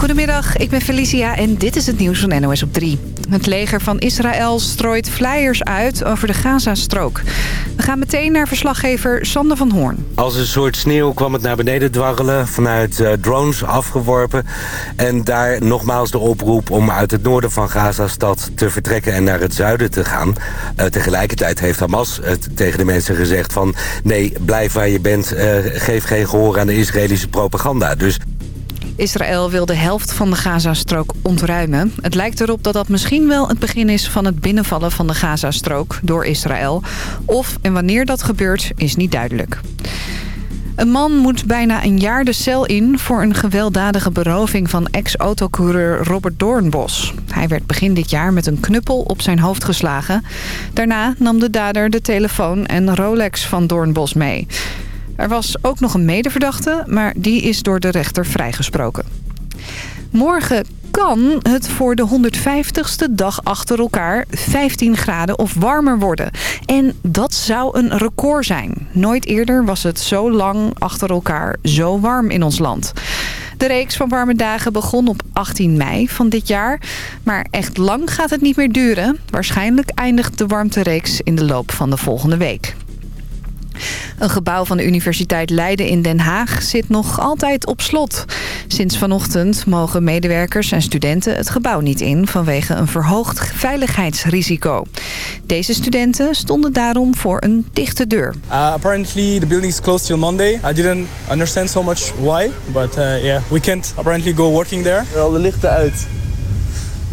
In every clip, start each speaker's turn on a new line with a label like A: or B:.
A: Goedemiddag, ik ben Felicia en dit is het nieuws van NOS op 3. Het leger van Israël strooit flyers uit over de Gazastrook. We gaan meteen naar verslaggever Sander van Hoorn.
B: Als een soort sneeuw kwam het naar beneden dwarrelen, vanuit uh, drones afgeworpen. En daar nogmaals de oproep om uit het noorden van Gazastad te vertrekken en naar het zuiden te gaan. Uh, tegelijkertijd heeft Hamas het tegen de mensen gezegd van... nee, blijf waar je bent, uh, geef geen gehoor aan de Israëlische propaganda. Dus
A: Israël wil de helft van de Gazastrook ontruimen. Het lijkt erop dat dat misschien wel het begin is van het binnenvallen van de Gazastrook door Israël. Of en wanneer dat gebeurt is niet duidelijk. Een man moet bijna een jaar de cel in voor een gewelddadige beroving van ex-autocoureur Robert Doornbos. Hij werd begin dit jaar met een knuppel op zijn hoofd geslagen. Daarna nam de dader de telefoon en Rolex van Doornbos mee. Er was ook nog een medeverdachte, maar die is door de rechter vrijgesproken. Morgen kan het voor de 150ste dag achter elkaar 15 graden of warmer worden. En dat zou een record zijn. Nooit eerder was het zo lang achter elkaar zo warm in ons land. De reeks van warme dagen begon op 18 mei van dit jaar. Maar echt lang gaat het niet meer duren. Waarschijnlijk eindigt de warmtereeks in de loop van de volgende week. Een gebouw van de Universiteit Leiden in Den Haag zit nog altijd op slot. Sinds vanochtend mogen medewerkers en studenten het gebouw niet in... vanwege een verhoogd veiligheidsrisico. Deze studenten stonden daarom voor een dichte deur.
C: Uh, apparently the building is closed till Monday. I didn't understand so much why, but uh, yeah, we can't apparently go working there.
D: Al de lichten uit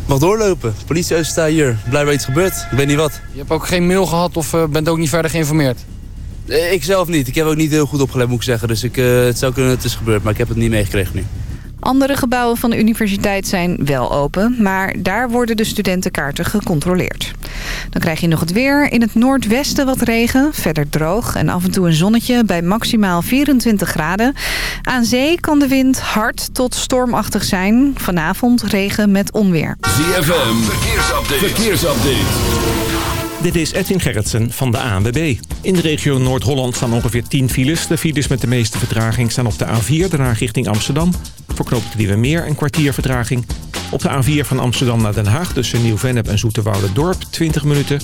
D: mag doorlopen. De politie staat hier. Blijkbaar iets gebeurd. Ik weet niet wat.
E: Je hebt ook geen mail gehad of uh, bent ook niet verder geïnformeerd?
D: Eh, ik zelf niet. Ik heb ook niet heel goed opgelet, moet ik zeggen. Dus ik, uh, het zou kunnen dat het is gebeurd, maar ik heb het niet meegekregen nu.
A: Andere gebouwen van de universiteit zijn wel open, maar daar worden de studentenkaarten gecontroleerd. Dan krijg je nog het weer. In het noordwesten wat regen, verder droog en af en toe een zonnetje bij maximaal 24 graden. Aan zee kan de wind hard tot stormachtig zijn. Vanavond regen met onweer.
F: ZFM, verkeersupdate. verkeersupdate.
G: Dit is Edwin Gerritsen van de ANWB. In de regio Noord-Holland staan ongeveer 10 files. De files met de meeste vertraging staan op de A4, daarna richting Amsterdam. Voor knooppunt we meer een kwartier vertraging. Op de A4 van Amsterdam naar Den Haag tussen Nieuw-Vennep en Dorp 20 minuten.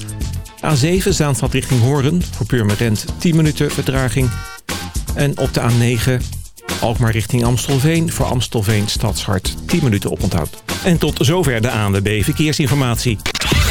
G: A7 Zaanstad richting Hoorn voor Purmerend 10 minuten vertraging. En op de A9 Alkmaar richting Amstelveen voor Amstelveen Stadshart 10 minuten oponthoud. En tot zover de ANWB Verkeersinformatie.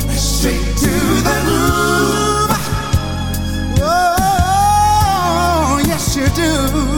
H: straight to the groove. Oh, yes,
I: you do.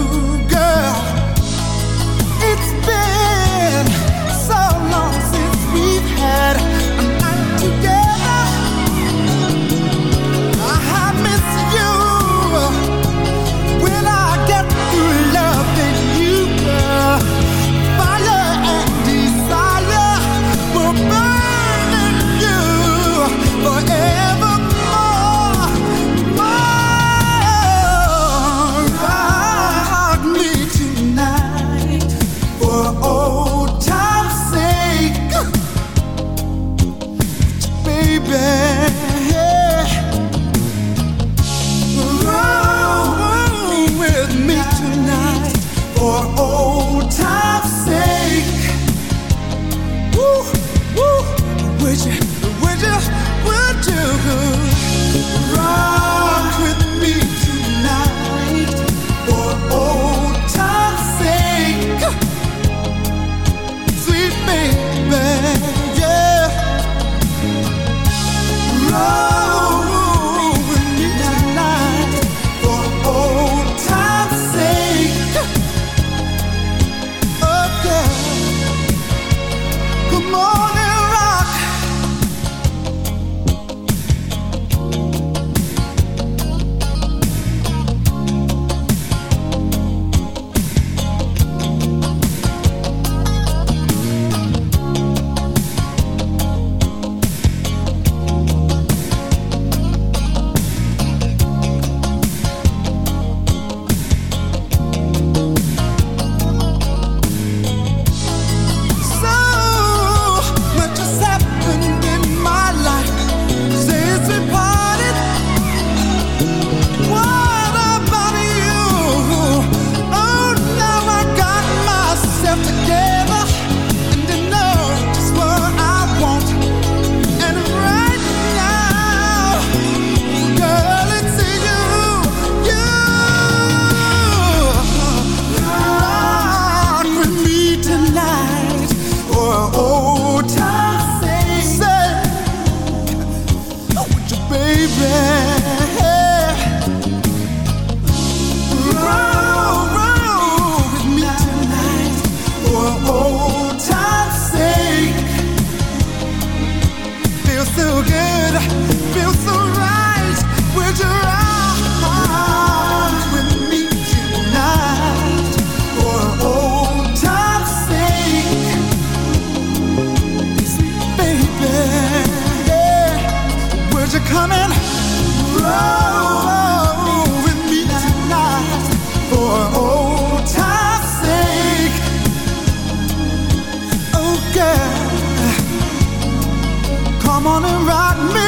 I: rock me.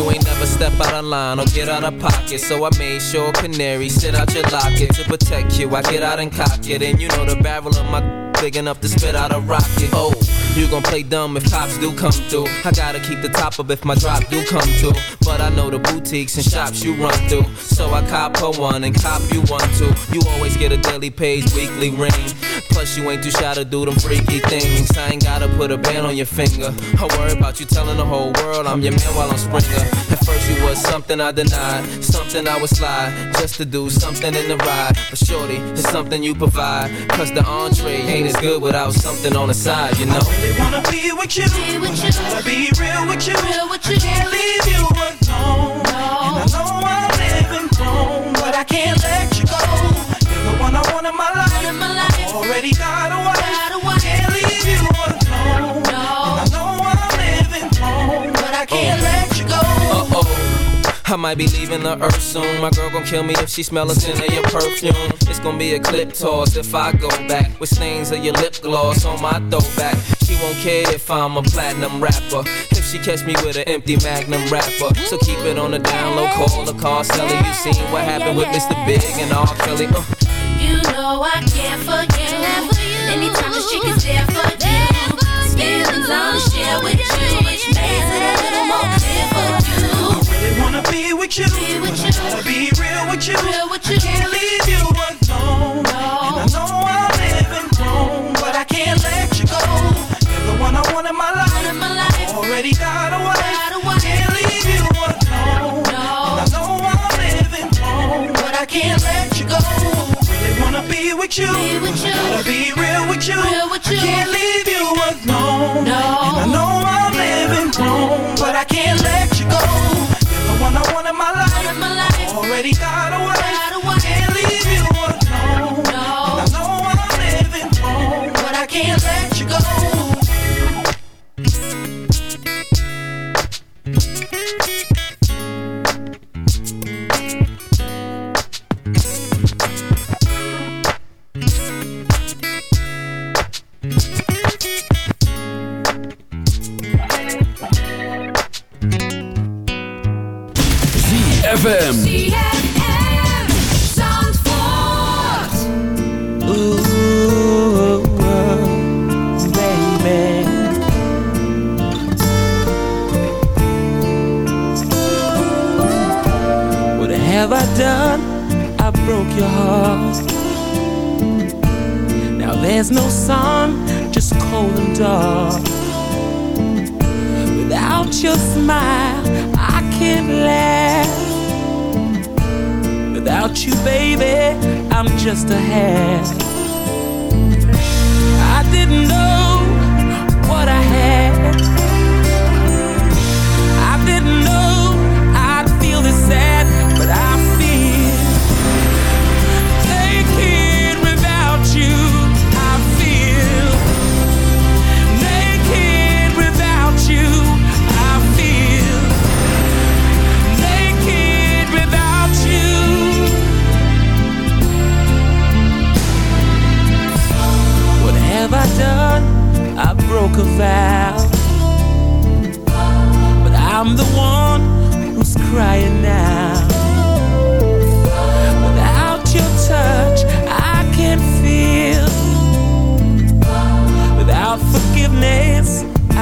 J: you
I: ain't never step out of line or get out of pocket. So I made sure Canary sit out your locket to protect you. I get out and cock it, and you know the barrel of my big enough to spit out a rocket. Oh, you gon' play dumb if cops do come through. I gotta keep the top up if my drop do come through. But I know the boutiques and shops you run through. So I cop her one and cop you one too. You always get a daily page, weekly ring. Plus you ain't too shy to do them freaky things. I ain't gotta put a band on your finger. I worry about you telling the whole world I'm your man while I'm Springer. At first you was something I denied, something I would slide just to do something in the ride. But shorty, it's something you provide. Cause the entree ain't as good without something on the side, you know.
J: I really wanna be with you. Be with you. Wanna be real with you. Real with you. I can't leave you alone. No. And I know I'm living wrong, but I can't let you go. You're the one I want in my life. Already got a wife. Got a wife. Can't leave you alone. No. And I know I'm living wrong, but I can't let you go.
I: Uh oh. I might be leaving the earth soon. My girl gon' kill me if she smell a scent of your perfume. It's gon' be a clip toss if I go back with stains of your lip gloss on my throwback. She won't care if I'm a platinum rapper. If she catch me with an empty magnum wrapper. So keep it on the down low, call the car seller. You seen what happened with Mr. Big and R. Kelly. Uh.
K: You know I care for you. Anytime the chick is there for you. Feelings I wanna share with you. Which makes it a little more clear for you.
J: I really wanna be with you.
K: Be with you.
J: But I gotta be real with you.
K: Real with
J: I can't leave you alone.
K: No.
J: And I know I'm living wrong, but I can't let you go. You're the one I want in my life.
K: In my life.
J: Already got a wife.
K: Got a.
J: Can't leave you alone.
K: No.
J: And I know I'm living wrong, but I can't let you go. Really wanna be with you.
K: Be with you.
J: Gotta be real with you.
K: Real with you.
J: I can't leave you alone.
K: No.
J: And I know I'm living wrong, but I can't let you go. You're the one I want in my life.
K: In my life.
J: Already got a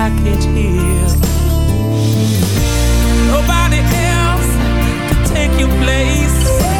J: can't
L: here. Nobody else can take your place.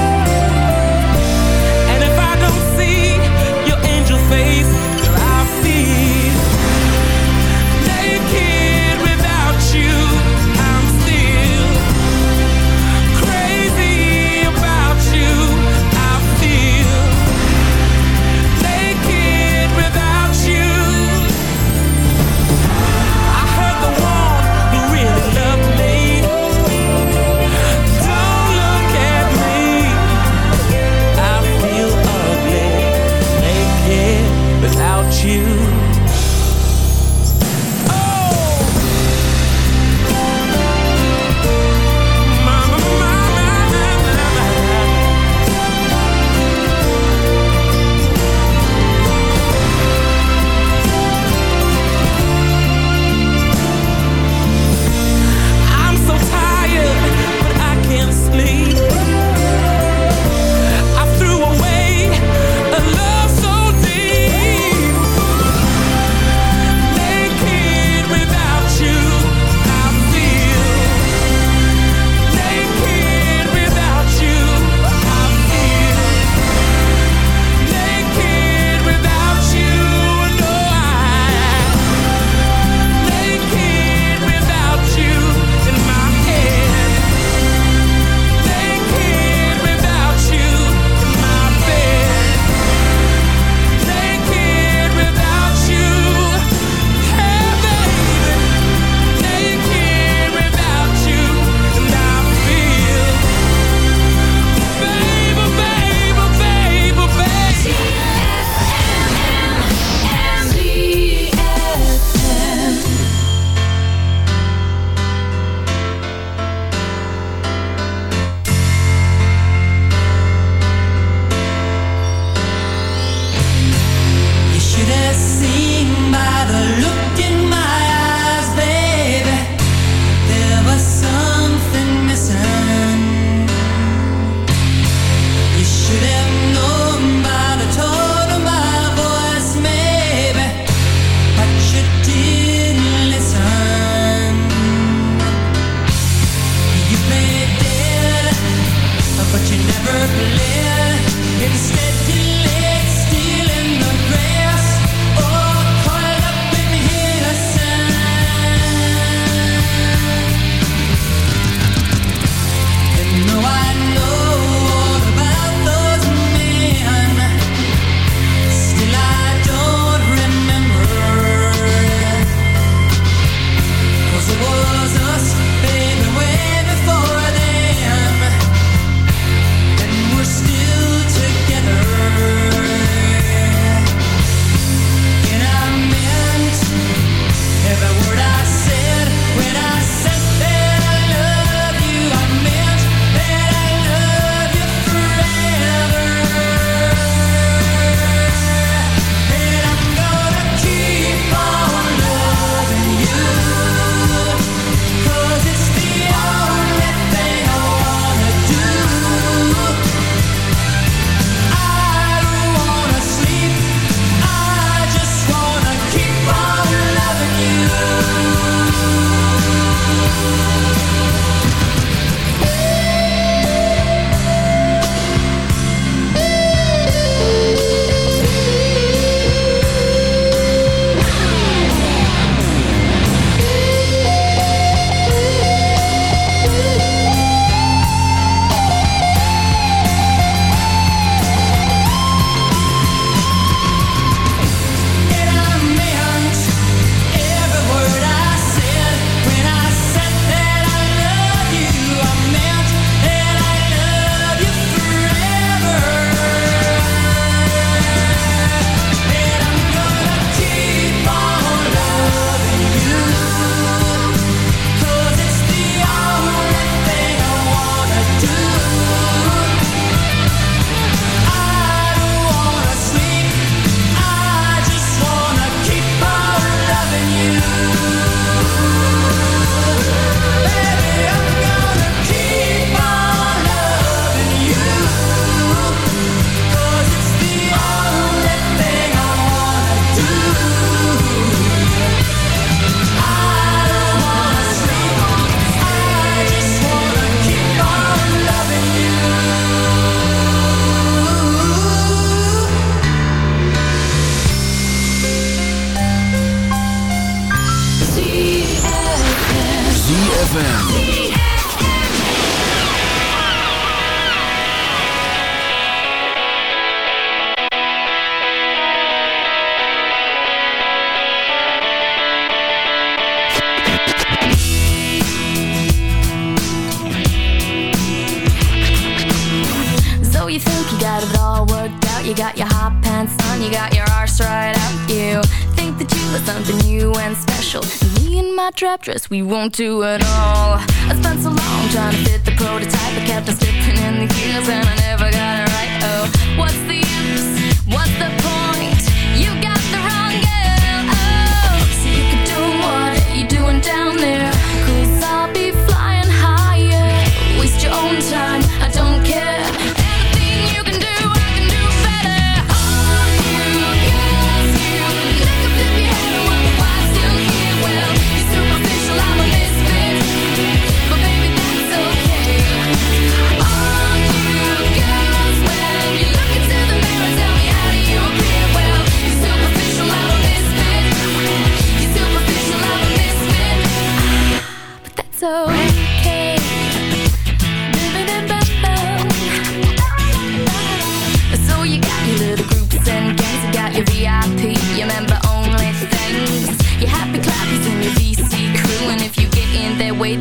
L: you
M: think you got it all worked out? You got your hot pants on, you got your arse right out You think that you are something new and special. Me in my trap dress, we won't do it all. I spent so long trying to fit the prototype. I kept on slipping in the gears and I never got it right. Oh, what's the use? What's the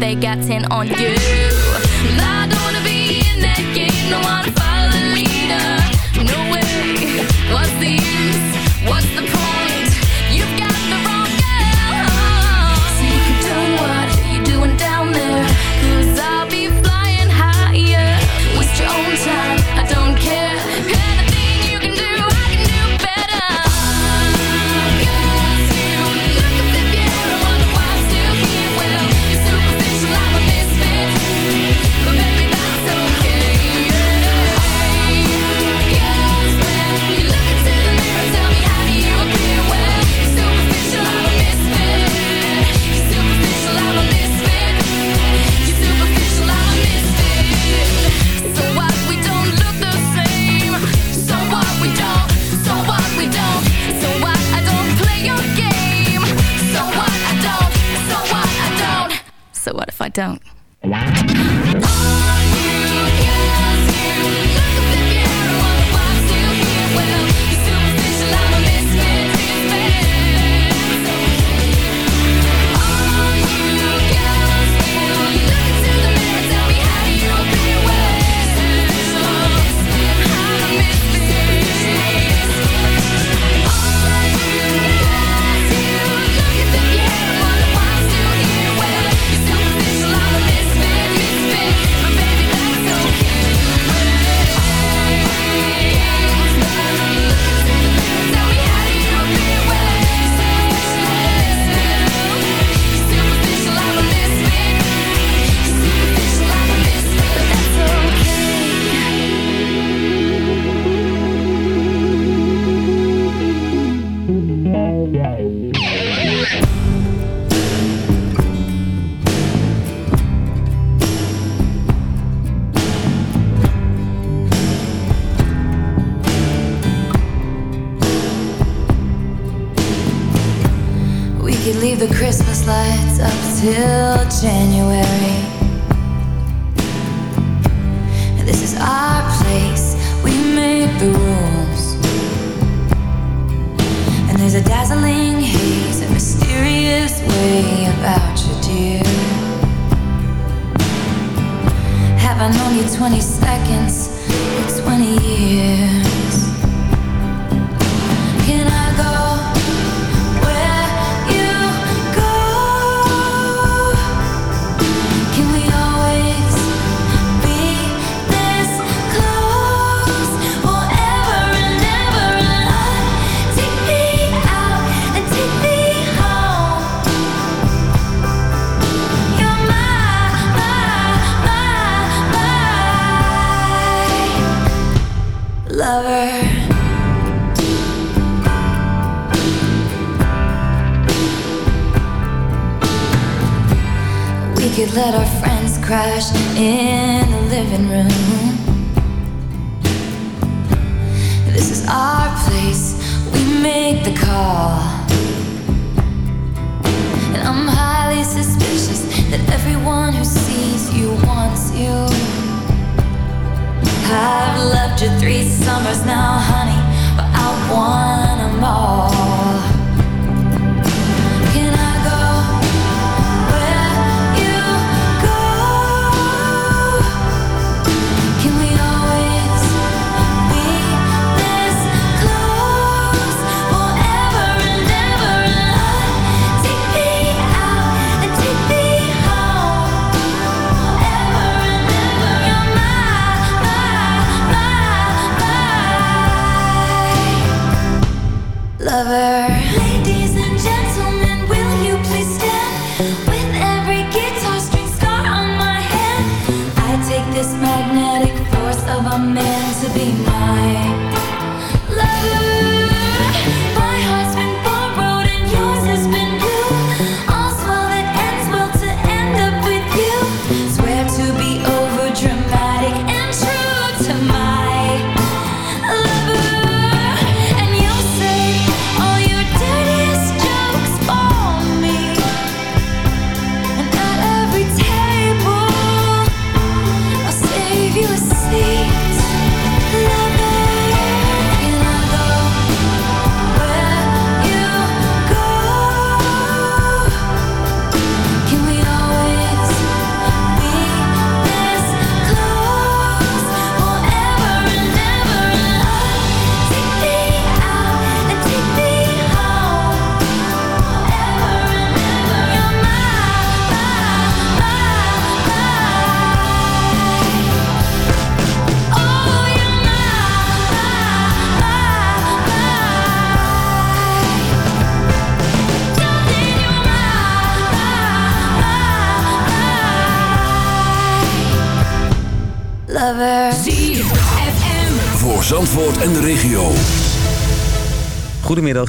M: they got 10 on you. I don't wanna be in that game, no
N: wanna
M: fight.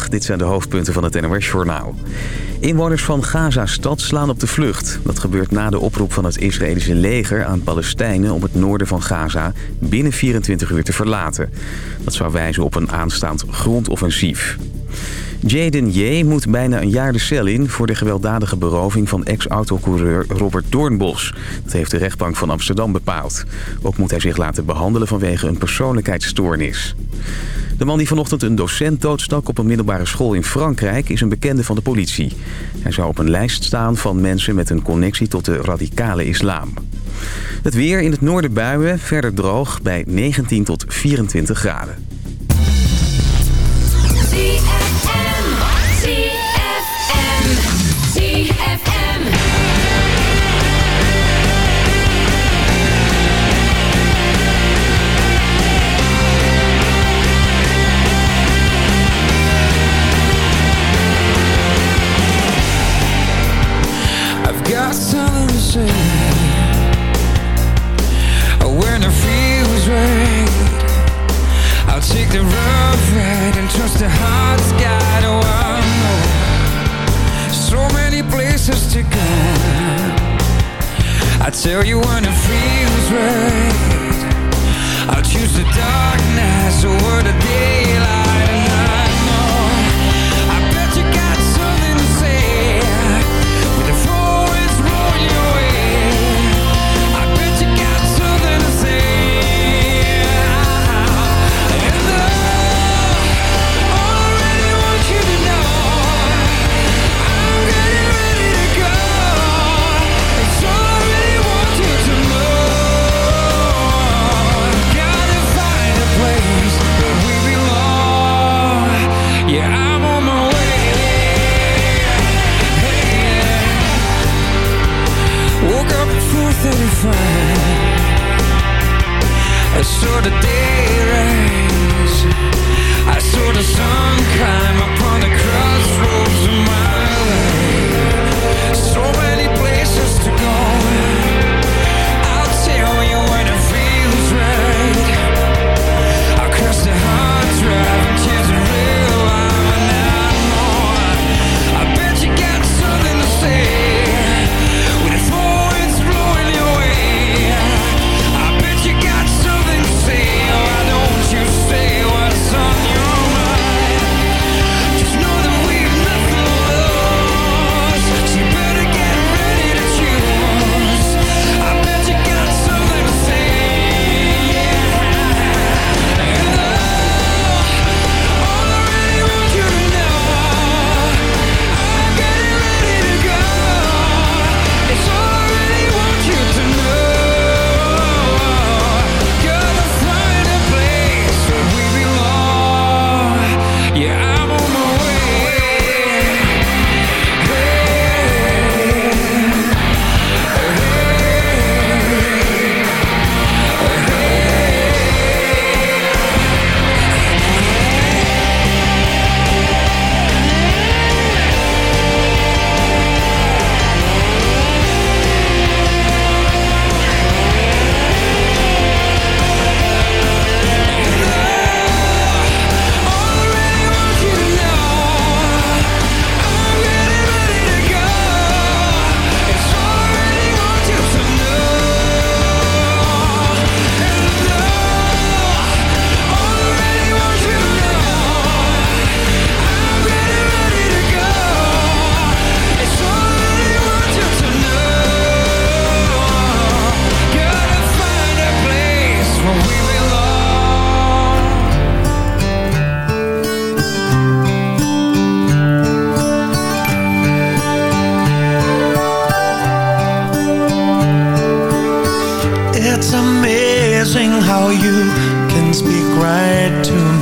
M: Dit zijn de hoofdpunten van het NOS-journaal. Inwoners van Gaza-stad slaan op de vlucht. Dat gebeurt na de oproep van het Israëlische leger aan Palestijnen... om het noorden van Gaza binnen 24 uur te verlaten. Dat zou wijzen op een aanstaand grondoffensief. Jaden J. moet bijna een jaar de cel in voor de gewelddadige beroving van ex-autocoureur Robert Doornbos. Dat heeft de rechtbank van Amsterdam bepaald. Ook moet hij zich laten behandelen vanwege een persoonlijkheidsstoornis. De man die vanochtend een docent doodstak op een middelbare school in Frankrijk... is een bekende van de politie. Hij zou op een lijst staan van mensen met een connectie tot de radicale islam. Het weer in het noorden buien, verder droog bij 19 tot 24 graden.
L: Speak right to my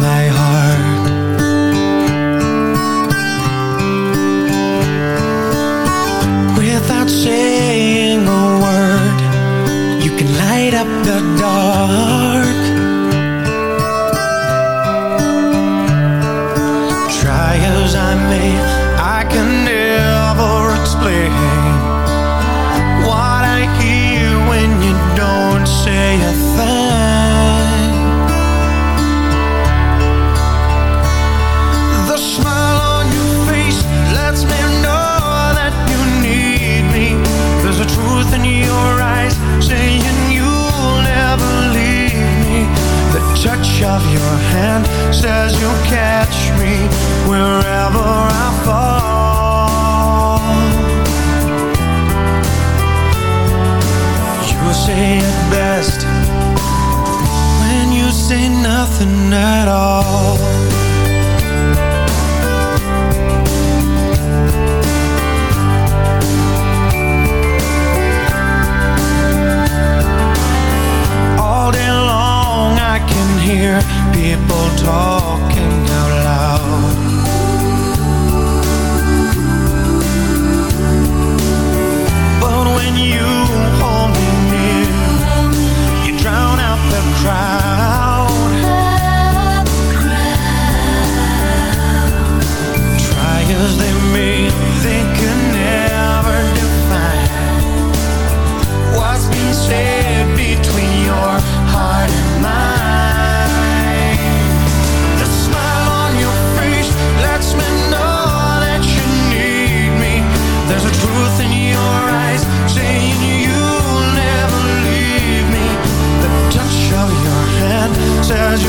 L: says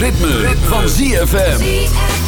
F: Ritme, van ZFM.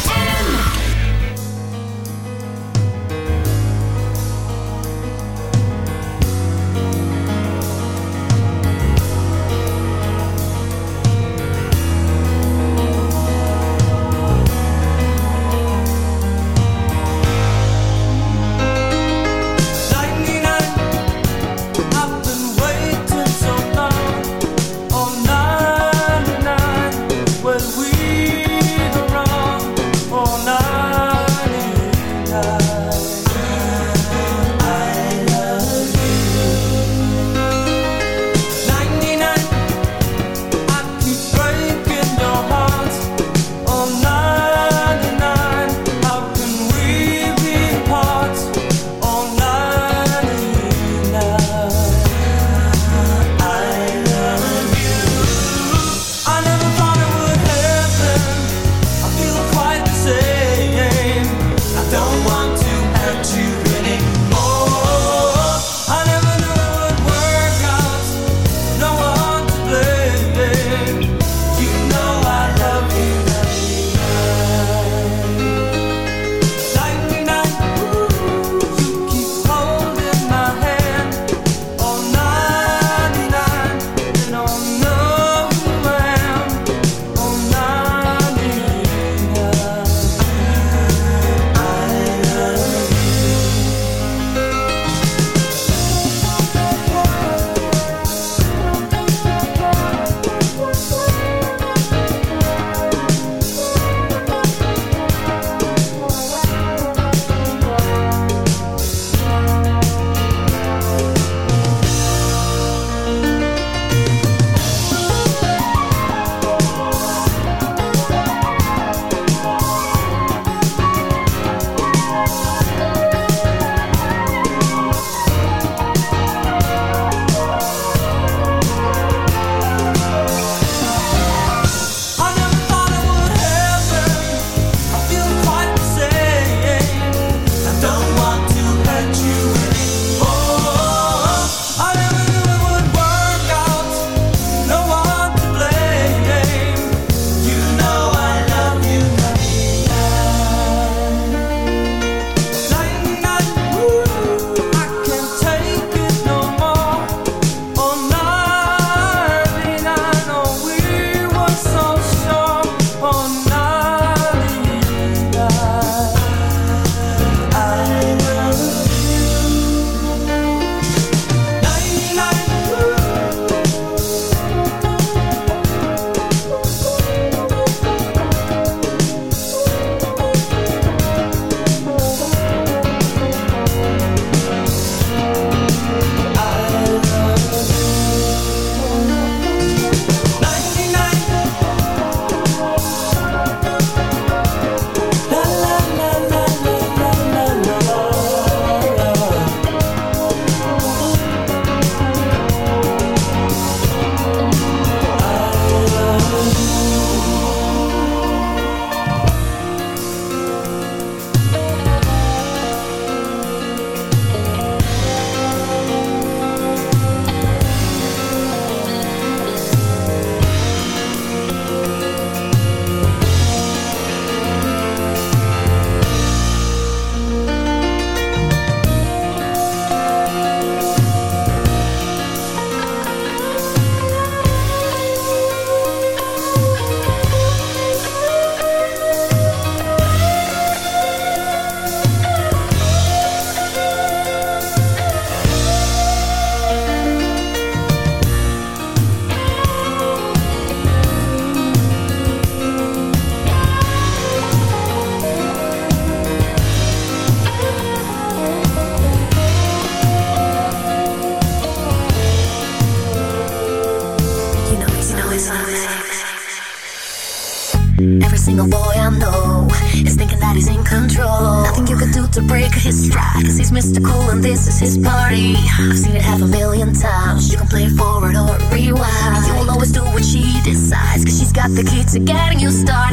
O: this party. I've seen it half a million times. You can play it forward or rewind. You will always do what she decides, cause she's got the key to getting you started.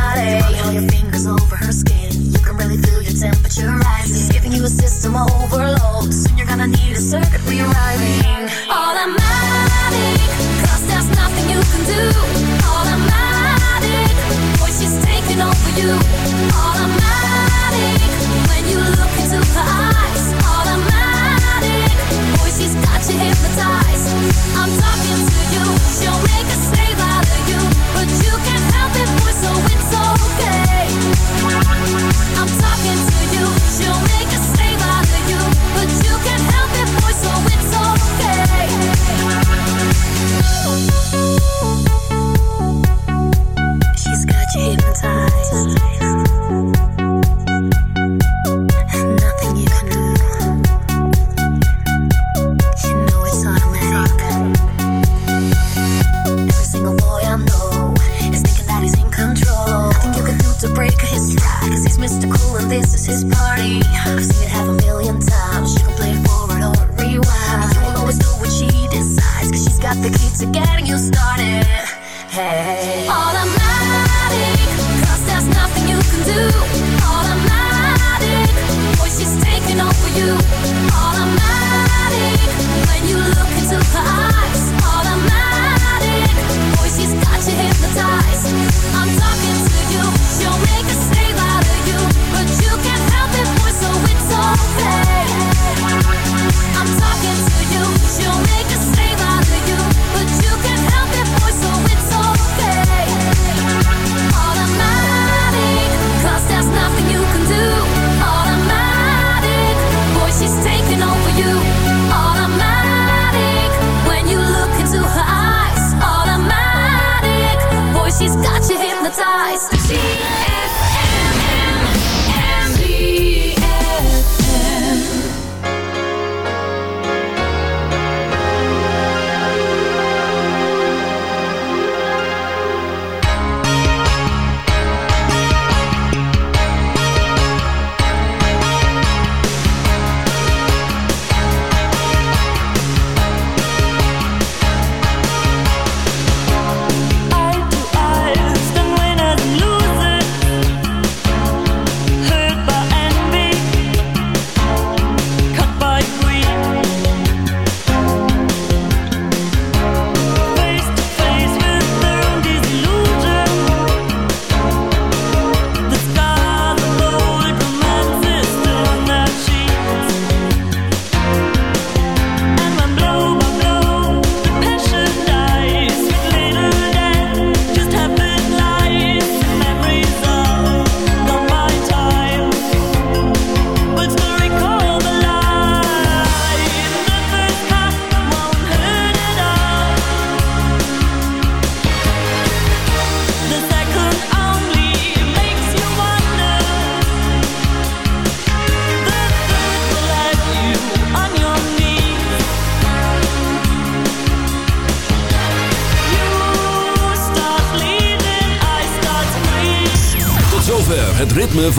O: body. All your fingers over her skin. You can really feel your temperature rising. Giving you a system overload. Soon you're gonna need a circuit
M: cause there's nothing you can do. Automatic, boy, she's taking over you. Automatic, when you look into her eyes. Automatic, boy, she's got you hypnotized. I'm talking